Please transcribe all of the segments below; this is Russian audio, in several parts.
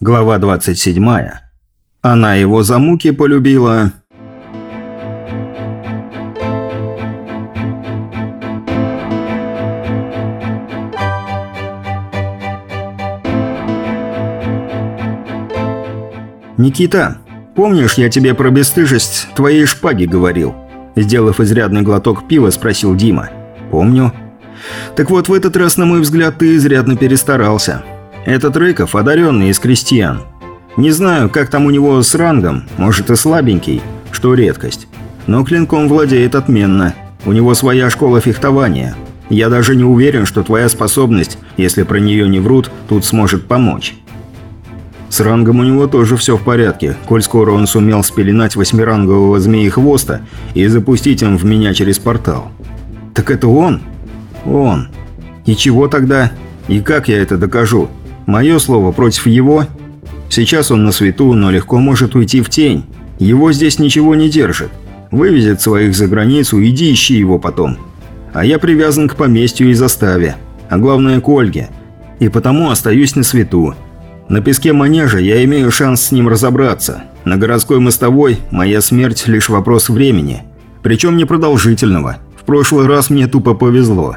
Глава 27. Она его за муки полюбила. «Никита, помнишь, я тебе про бесстыжесть твоей шпаги говорил?» Сделав изрядный глоток пива, спросил Дима. «Помню». «Так вот, в этот раз, на мой взгляд, ты изрядно перестарался. Этот Рыков одаренный из крестьян. Не знаю, как там у него с рангом, может и слабенький, что редкость. Но клинком владеет отменно. У него своя школа фехтования. Я даже не уверен, что твоя способность, если про нее не врут, тут сможет помочь». С рангом у него тоже все в порядке, коль скоро он сумел спеленать восьмирангового змеи-хвоста и запустить им в меня через портал. «Так это он?» «Он. И чего тогда? И как я это докажу? Мое слово против его? Сейчас он на свету, но легко может уйти в тень. Его здесь ничего не держит. Вывезет своих за границу, иди ищи его потом. А я привязан к поместью и заставе. А главное к Ольге. И потому остаюсь на свету. На песке манежа я имею шанс с ним разобраться. На городской мостовой моя смерть лишь вопрос времени. Причем непродолжительного. В прошлый раз мне тупо повезло.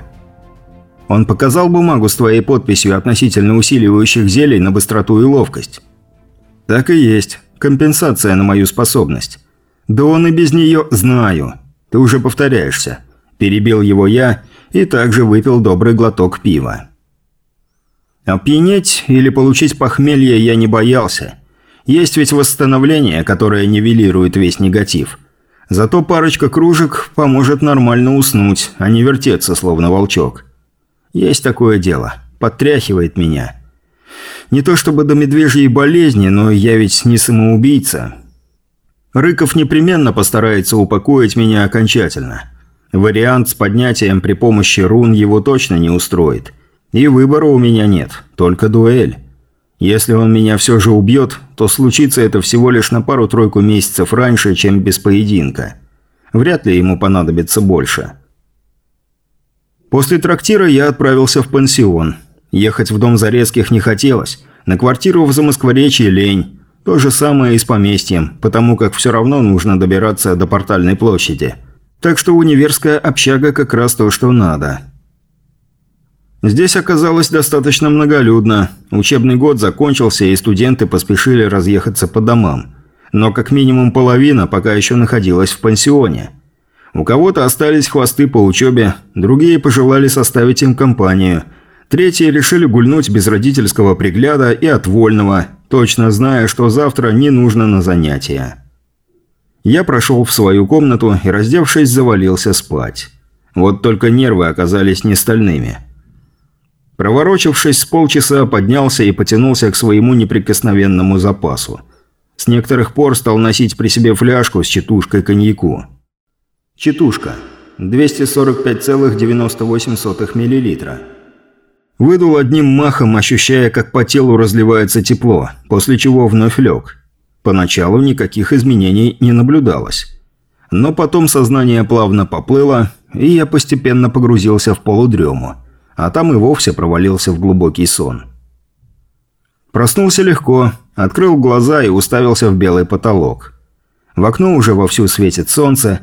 Он показал бумагу с твоей подписью относительно усиливающих зелий на быстроту и ловкость. Так и есть. Компенсация на мою способность. Да он и без нее знаю. Ты уже повторяешься. Перебил его я и также выпил добрый глоток пива. Опьянеть или получить похмелье я не боялся. Есть ведь восстановление, которое нивелирует весь негатив. Зато парочка кружек поможет нормально уснуть, а не вертеться, словно волчок. Есть такое дело. Подтряхивает меня. Не то чтобы до медвежьей болезни, но я ведь не самоубийца. Рыков непременно постарается упокоить меня окончательно. Вариант с поднятием при помощи рун его точно не устроит. И выбора у меня нет, только дуэль. Если он меня все же убьет, то случится это всего лишь на пару-тройку месяцев раньше, чем без поединка. Вряд ли ему понадобится больше. После трактира я отправился в пансион. Ехать в дом Зарецких не хотелось. На квартиру в Замоскворечье лень. То же самое и с поместьем, потому как все равно нужно добираться до портальной площади. Так что универская общага как раз то, что надо. Здесь оказалось достаточно многолюдно. Учебный год закончился, и студенты поспешили разъехаться по домам. Но как минимум половина пока еще находилась в пансионе. У кого-то остались хвосты по учебе, другие пожелали составить им компанию. Третьи решили гульнуть без родительского пригляда и отвольного, точно зная, что завтра не нужно на занятия. Я прошел в свою комнату и, раздевшись, завалился спать. Вот только нервы оказались не стальными – Проворочившись с полчаса, поднялся и потянулся к своему неприкосновенному запасу. С некоторых пор стал носить при себе фляжку с читушкой коньяку. Читушка. 245,98 мл. Выдул одним махом, ощущая, как по телу разливается тепло, после чего вновь лег. Поначалу никаких изменений не наблюдалось. Но потом сознание плавно поплыло, и я постепенно погрузился в полудрему – а там и вовсе провалился в глубокий сон. Проснулся легко, открыл глаза и уставился в белый потолок. В окно уже вовсю светит солнце.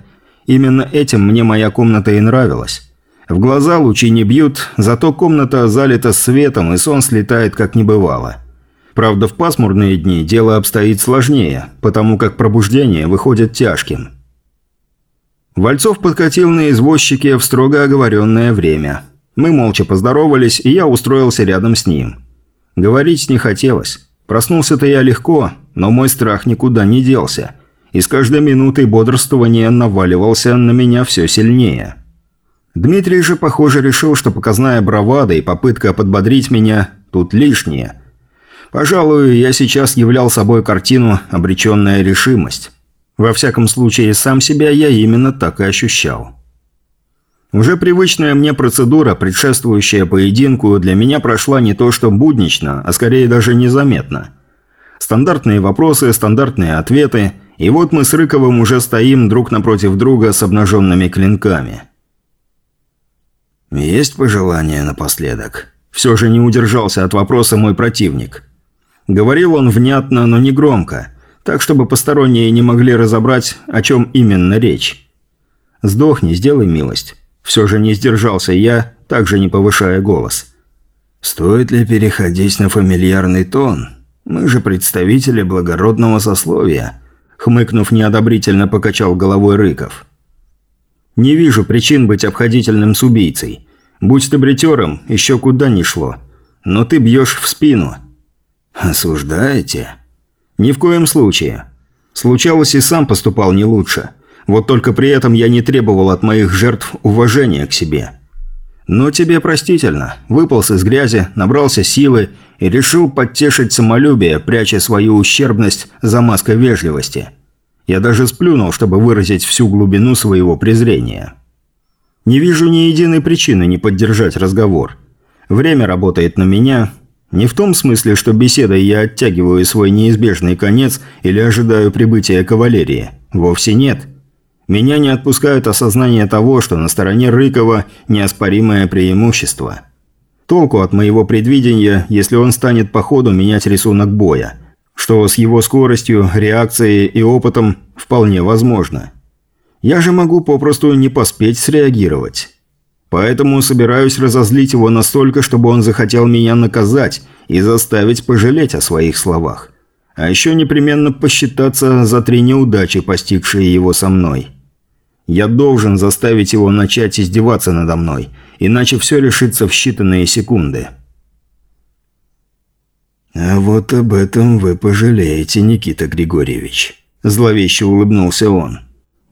Именно этим мне моя комната и нравилась. В глаза лучи не бьют, зато комната залита светом, и сон слетает как не бывало. Правда, в пасмурные дни дело обстоит сложнее, потому как пробуждение выходит тяжким. Вальцов подкатил на извозчике в строго оговоренное время – мы молча поздоровались, и я устроился рядом с ним. Говорить не хотелось. Проснулся-то я легко, но мой страх никуда не делся. И с каждой минутой бодрствования наваливался на меня все сильнее. Дмитрий же, похоже, решил, что показная бравада и попытка подбодрить меня тут лишние. Пожалуй, я сейчас являл собой картину «Обреченная решимость». Во всяком случае, сам себя я именно так и ощущал. Уже привычная мне процедура, предшествующая поединку, для меня прошла не то что буднично, а скорее даже незаметно. Стандартные вопросы, стандартные ответы, и вот мы с Рыковым уже стоим друг напротив друга с обнаженными клинками. «Есть пожелания напоследок?» Все же не удержался от вопроса мой противник. Говорил он внятно, но не громко, так чтобы посторонние не могли разобрать, о чем именно речь. «Сдохни, сделай милость». Все же не сдержался я, также не повышая голос. «Стоит ли переходить на фамильярный тон? Мы же представители благородного сословия», хмыкнув неодобрительно покачал головой Рыков. «Не вижу причин быть обходительным с убийцей. Будь ты бритером, еще куда ни шло. Но ты бьешь в спину». «Осуждаете?» «Ни в коем случае. Случалось и сам поступал не лучше. Вот только при этом я не требовал от моих жертв уважения к себе. Но тебе простительно. Выполз из грязи, набрался силы и решил подтешить самолюбие, пряча свою ущербность за маской вежливости. Я даже сплюнул, чтобы выразить всю глубину своего презрения. Не вижу ни единой причины не поддержать разговор. Время работает на меня, не в том смысле, что беседой я оттягиваю свой неизбежный конец или ожидаю прибытия кавалерии. Вовсе нет. Меня не отпускают осознание того, что на стороне Рыкова неоспоримое преимущество. Толку от моего предвидения, если он станет по ходу менять рисунок боя, что с его скоростью, реакцией и опытом вполне возможно. Я же могу попросту не поспеть среагировать. Поэтому собираюсь разозлить его настолько, чтобы он захотел меня наказать и заставить пожалеть о своих словах. А еще непременно посчитаться за три неудачи, постигшие его со мной. Я должен заставить его начать издеваться надо мной, иначе все решится в считанные секунды. «А вот об этом вы пожалеете, Никита Григорьевич», – зловеще улыбнулся он.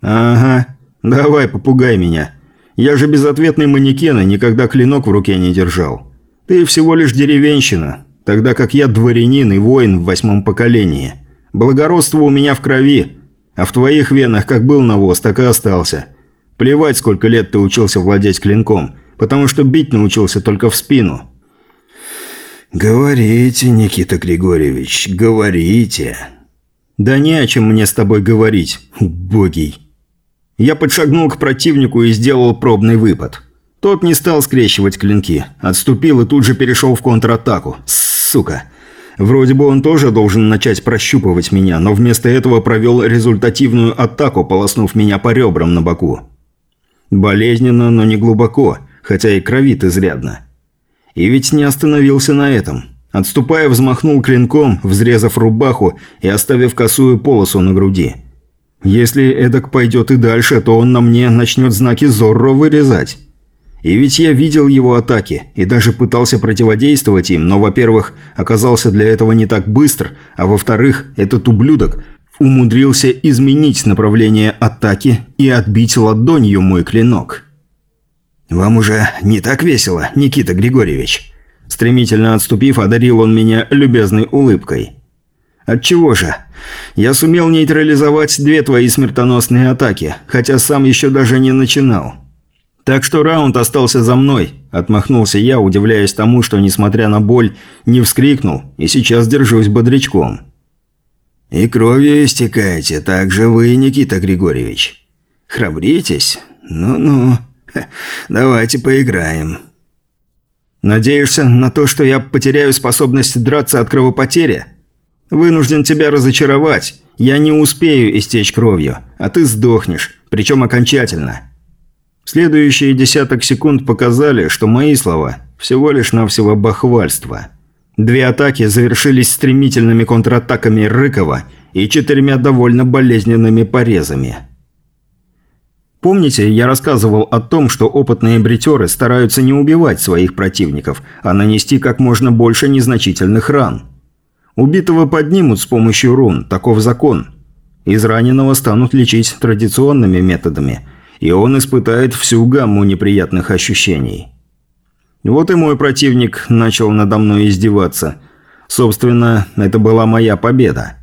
«Ага, давай, попугай меня», я же безответный манекен и никогда клинок в руке не держал. Ты всего лишь деревенщина, тогда как я дворянин и воин в восьмом поколении. Благородство у меня в крови, а в твоих венах как был навоз, так и остался. Плевать, сколько лет ты учился владеть клинком, потому что бить научился только в спину». «Говорите, Никита Григорьевич, говорите». «Да не о чем мне с тобой говорить, убогий». Я подшагнул к противнику и сделал пробный выпад. Тот не стал скрещивать клинки, отступил и тут же перешел в контратаку. Сука. Вроде бы он тоже должен начать прощупывать меня, но вместо этого провел результативную атаку, полоснув меня по ребрам на боку. Болезненно, но не глубоко, хотя и кровит изрядно. И ведь не остановился на этом. Отступая, взмахнул клинком, взрезав рубаху и оставив косую полосу на груди. Если эдак пойдет и дальше, то он на мне начнет знаки Зорро вырезать. И ведь я видел его атаки и даже пытался противодействовать им, но, во-первых, оказался для этого не так быстр, а во-вторых, этот ублюдок умудрился изменить направление атаки и отбить ладонью мой клинок. «Вам уже не так весело, Никита Григорьевич?» Стремительно отступив, одарил он меня любезной улыбкой. Отчего же? Я сумел нейтрализовать две твои смертоносные атаки, хотя сам еще даже не начинал. Так что раунд остался за мной, отмахнулся я, удивляясь тому, что, несмотря на боль, не вскрикнул и сейчас держусь бодрячком. «И кровью истекаете, так же вы, Никита Григорьевич. Храбритесь? Ну-ну, давайте поиграем». «Надеешься на то, что я потеряю способность драться от кровопотери?» «Вынужден тебя разочаровать. Я не успею истечь кровью, а ты сдохнешь, причем окончательно». Следующие десяток секунд показали, что мои слова всего лишь навсего бахвальство. Две атаки завершились стремительными контратаками Рыкова и четырьмя довольно болезненными порезами. Помните, я рассказывал о том, что опытные бритеры стараются не убивать своих противников, а нанести как можно больше незначительных ран – Убитого поднимут с помощью рун, таков закон. Из раненого станут лечить традиционными методами, и он испытает всю гамму неприятных ощущений. Вот и мой противник начал надо мной издеваться. Собственно, это была моя победа.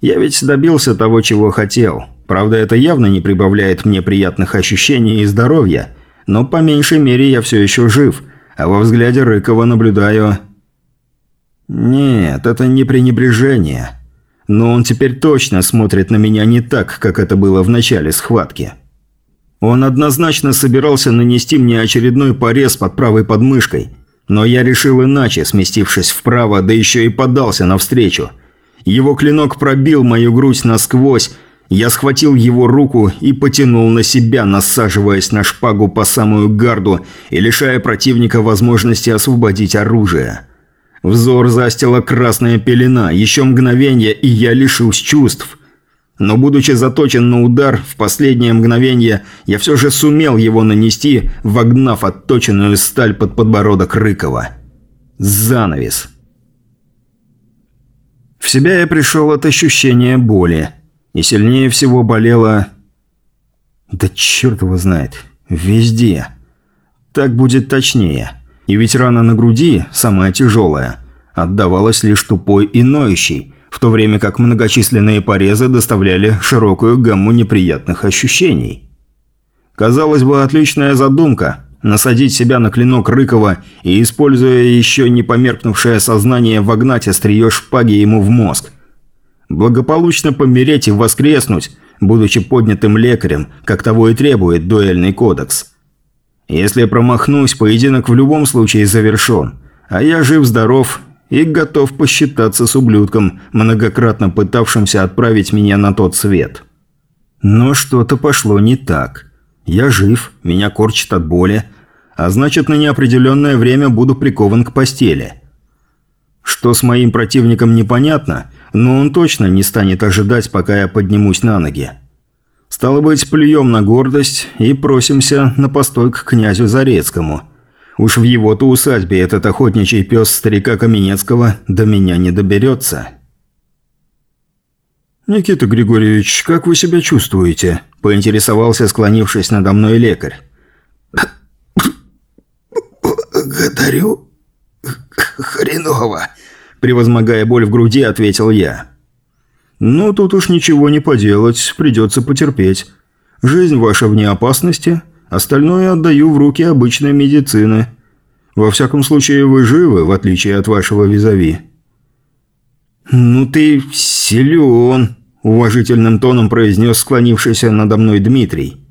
Я ведь добился того, чего хотел. Правда, это явно не прибавляет мне приятных ощущений и здоровья, но по меньшей мере я все еще жив, а во взгляде Рыкова наблюдаю нет, это не пренебрежение. Но он теперь точно смотрит на меня не так, как это было в начале схватки. Он однозначно собирался нанести мне очередной порез под правой подмышкой, Но я решил иначе, сместившись вправо, да еще и подался навстречу. Его клинок пробил мою грудь насквозь, я схватил его руку и потянул на себя, насаживаясь на шпагу по самую гарду и лишая противника возможности освободить оружие. Взор застила красная пелена, еще мгновение, и я лишусь чувств. Но будучи заточен на удар, в последнее мгновение я все же сумел его нанести, вогнав отточенную сталь под подбородок Рыкова. Занавес. В себя я пришел от ощущения боли. И сильнее всего болело... Да черт его знает. Везде. Так будет точнее. И ведь рана на груди, самая тяжелая, отдавалась лишь тупой и ноющей, в то время как многочисленные порезы доставляли широкую гамму неприятных ощущений. Казалось бы, отличная задумка – насадить себя на клинок Рыкова и, используя еще не померкнувшее сознание, вогнать острие шпаги ему в мозг. Благополучно помереть и воскреснуть, будучи поднятым лекарем, как того и требует дуэльный кодекс. Если промахнусь, поединок в любом случае завершен, а я жив-здоров и готов посчитаться с ублюдком, многократно пытавшимся отправить меня на тот свет. Но что-то пошло не так. Я жив, меня корчит от боли, а значит на неопределенное время буду прикован к постели. Что с моим противником непонятно, но он точно не станет ожидать, пока я поднимусь на ноги. Стало быть, плюем на гордость и просимся на постой к князю Зарецкому. Уж в его-то усадьбе этот охотничий пес старика Каменецкого до меня не доберется. «Никита Григорьевич, как вы себя чувствуете?» – поинтересовался склонившись надо мной лекарь. «Благодарю. Хреново», – превозмогая боль в груди, ответил я. «Ну, тут уж ничего не поделать, придется потерпеть. Жизнь ваша вне опасности, остальное отдаю в руки обычной медицины. Во всяком случае, вы живы, в отличие от вашего визави». «Ну ты силен», – уважительным тоном произнес склонившийся надо мной Дмитрий.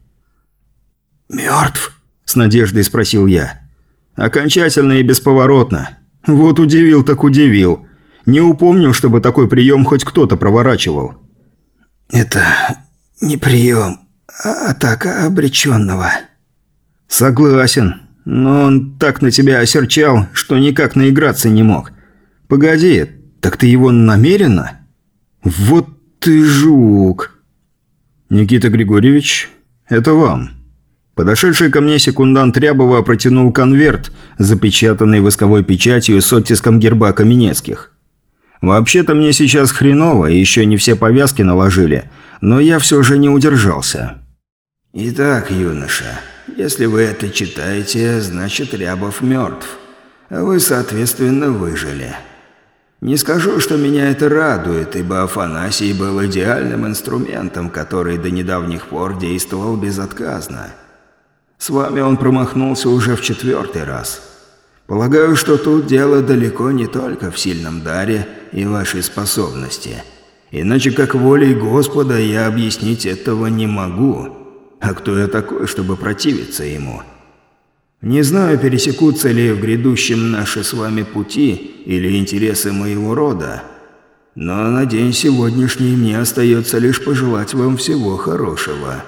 «Мертв?» – с надеждой спросил я. «Окончательно и бесповоротно. Вот удивил так удивил. Не упомню, чтобы такой прием хоть кто-то проворачивал». «Это не прием, атака обреченного». «Согласен. Но он так на тебя осерчал, что никак наиграться не мог. Погоди, так ты его намеренно?» «Вот ты жук!» «Никита Григорьевич, это вам». Подошедший ко мне секундант Рябова протянул конверт, запечатанный восковой печатью с оттиском герба Каменецких. Вообще-то мне сейчас хреново, еще не все повязки наложили, но я все же не удержался. «Итак, юноша, если вы это читаете, значит Рябов мертв, а вы, соответственно, выжили. Не скажу, что меня это радует, ибо Афанасий был идеальным инструментом, который до недавних пор действовал безотказно. С вами он промахнулся уже в четвертый раз». Полагаю, что тут дело далеко не только в сильном даре и вашей способности. Иначе как волей Господа я объяснить этого не могу. А кто я такой, чтобы противиться ему? Не знаю, пересекутся ли в грядущем наши с вами пути или интересы моего рода. Но на день сегодняшний мне остается лишь пожелать вам всего хорошего».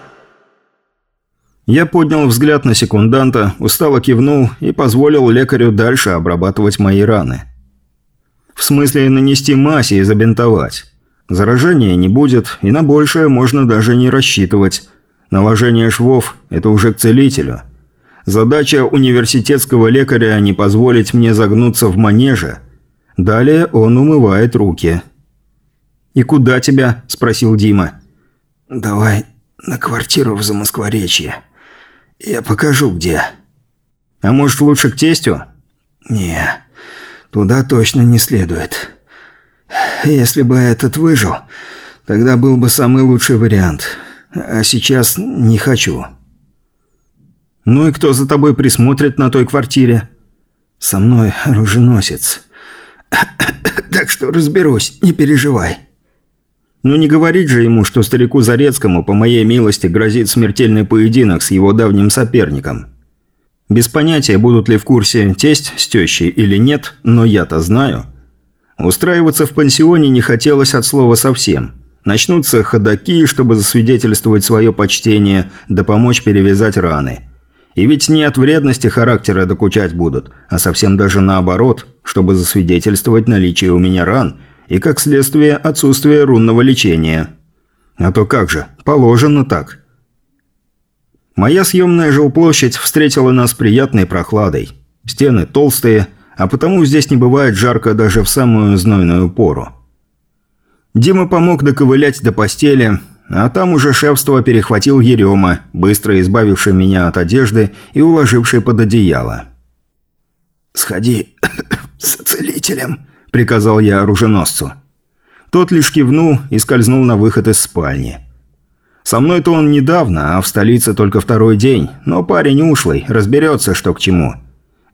Я поднял взгляд на секунданта, устало кивнул и позволил лекарю дальше обрабатывать мои раны. В смысле нанести мазь и забинтовать. Заражения не будет, и на большее можно даже не рассчитывать. Наложение швов – это уже к целителю. Задача университетского лекаря – не позволить мне загнуться в манеже. Далее он умывает руки. «И куда тебя?» – спросил Дима. «Давай на квартиру в Замоскворечье», «Я покажу, где». «А может, лучше к тестю?» «Не, туда точно не следует. Если бы этот выжил, тогда был бы самый лучший вариант. А сейчас не хочу». «Ну и кто за тобой присмотрит на той квартире?» «Со мной оруженосец. так что разберусь, не переживай». Но не говорить же ему, что старику Зарецкому, по моей милости, грозит смертельный поединок с его давним соперником. Без понятия, будут ли в курсе тесть с тещей или нет, но я-то знаю. Устраиваться в пансионе не хотелось от слова совсем. Начнутся ходаки, чтобы засвидетельствовать свое почтение, да помочь перевязать раны. И ведь не от вредности характера докучать будут, а совсем даже наоборот, чтобы засвидетельствовать наличие у меня ран и, как следствие, отсутствие рунного лечения. А то как же, положено так. Моя съемная жилплощадь встретила нас приятной прохладой. Стены толстые, а потому здесь не бывает жарко даже в самую знойную пору. Дима помог доковылять до постели, а там уже шефство перехватил Ерема, быстро избавивший меня от одежды и уложивший под одеяло. «Сходи с целителем», – приказал я оруженосцу. Тот лишь кивнул и скользнул на выход из спальни. Со мной-то он недавно, а в столице только второй день, но парень ушлый, разберется, что к чему.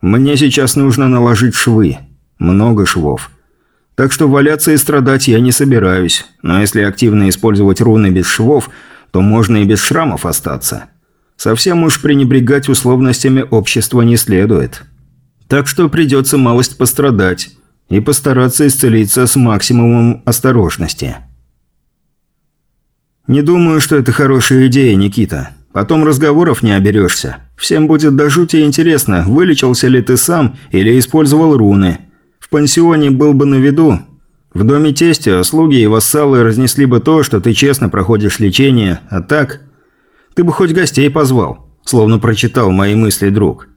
Мне сейчас нужно наложить швы. Много швов. Так что валяться и страдать я не собираюсь, но если активно использовать руны без швов, то можно и без шрамов остаться. Совсем уж пренебрегать условностями общества не следует. Так что придется малость пострадать и постараться исцелиться с максимумом осторожности. Не думаю, что это хорошая идея, Никита. Потом разговоров не оберешься. Всем будет до жути интересно, вылечился ли ты сам или использовал руны – пансионе был бы на виду. В доме тестя слуги и вассалы разнесли бы то, что ты честно проходишь лечение, а так... Ты бы хоть гостей позвал, словно прочитал мои мысли друг.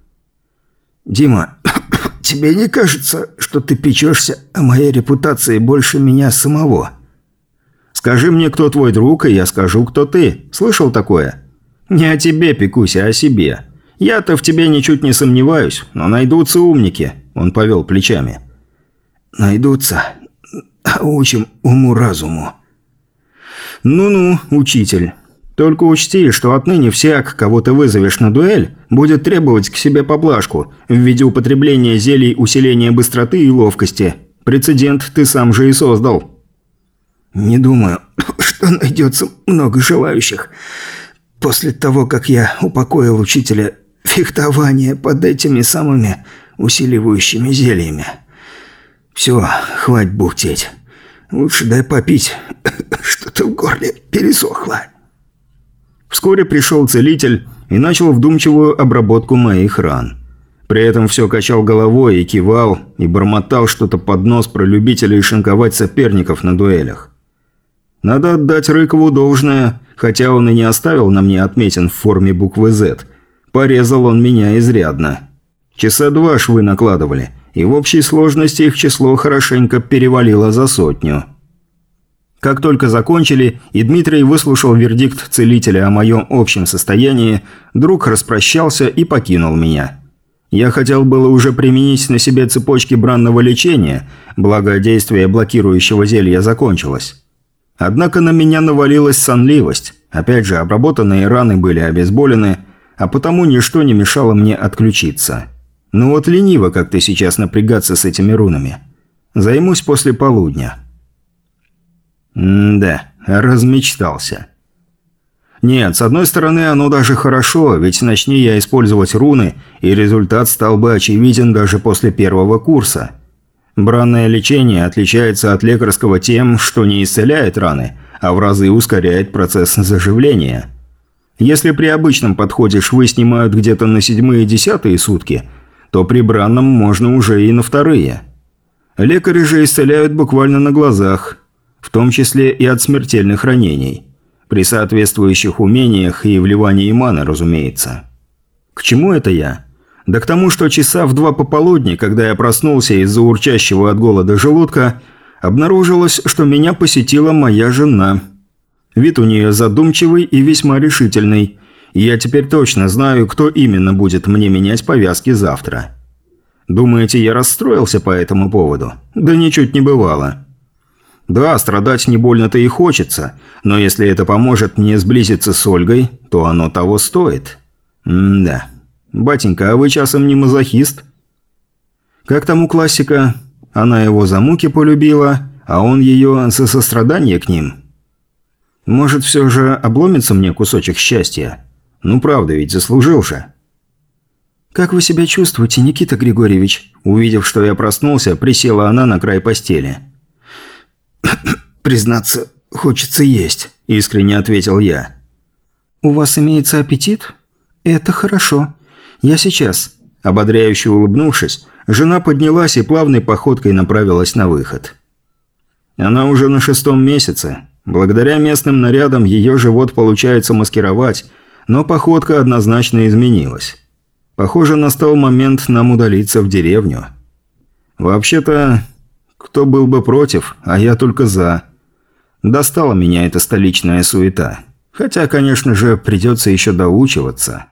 «Дима, тебе не кажется, что ты печешься о моей репутации больше меня самого?» «Скажи мне, кто твой друг, и я скажу, кто ты. Слышал такое?» «Не о тебе пекусь, а о себе. Я-то в тебе ничуть не сомневаюсь, но найдутся умники», – он повел плечами. Найдутся. Учим уму-разуму. Ну-ну, учитель. Только учти, что отныне всяк, кого ты вызовешь на дуэль, будет требовать к себе поблажку в виде употребления зелий усиления быстроты и ловкости. Прецедент ты сам же и создал. Не думаю, что найдется много желающих. После того, как я упокоил учителя фехтования под этими самыми усиливающими зельями. «Все, хватит бухтеть. Лучше дай попить. Что-то в горле пересохло». Вскоре пришел целитель и начал вдумчивую обработку моих ран. При этом все качал головой и кивал, и бормотал что-то под нос про любителей шинковать соперников на дуэлях. Надо отдать Рыкову должное, хотя он и не оставил на мне отметин в форме буквы «З». Порезал он меня изрядно. Часа два швы накладывали – и в общей сложности их число хорошенько перевалило за сотню. Как только закончили, и Дмитрий выслушал вердикт целителя о моем общем состоянии, друг распрощался и покинул меня. Я хотел было уже применить на себе цепочки бранного лечения, благо действие блокирующего зелья закончилось. Однако на меня навалилась сонливость. Опять же, обработанные раны были обезболены, а потому ничто не мешало мне отключиться. Ну вот лениво как-то сейчас напрягаться с этими рунами. Займусь после полудня. М-да, размечтался. Нет, с одной стороны, оно даже хорошо, ведь начни я использовать руны, и результат стал бы очевиден даже после первого курса. Бранное лечение отличается от лекарского тем, что не исцеляет раны, а в разы ускоряет процесс заживления. Если при обычном подходе швы снимают где-то на седьмые-десятые сутки – то при бранном можно уже и на вторые. Лекари же исцеляют буквально на глазах, в том числе и от смертельных ранений. При соответствующих умениях и вливании маны, разумеется. К чему это я? Да к тому, что часа в два пополудни, когда я проснулся из-за урчащего от голода желудка, обнаружилось, что меня посетила моя жена. Вид у нее задумчивый и весьма решительный – я теперь точно знаю, кто именно будет мне менять повязки завтра. Думаете, я расстроился по этому поводу? Да ничуть не бывало. Да, страдать не больно-то и хочется, но если это поможет мне сблизиться с Ольгой, то оно того стоит. М-да. Батенька, а вы часом не мазохист? Как там у классика? Она его за муки полюбила, а он ее за сострадание к ним. Может, все же обломится мне кусочек счастья? Ну правда, ведь заслужил же. «Как вы себя чувствуете, Никита Григорьевич?» Увидев, что я проснулся, присела она на край постели. «Признаться, хочется есть», – искренне ответил я. «У вас имеется аппетит? Это хорошо. Я сейчас». Ободряюще улыбнувшись, жена поднялась и плавной походкой направилась на выход. Она уже на шестом месяце. Благодаря местным нарядам ее живот получается маскировать, но походка однозначно изменилась. Похоже, настал момент нам удалиться в деревню. Вообще-то, кто был бы против, а я только за. Достала меня эта столичная суета. Хотя, конечно же, придется еще доучиваться.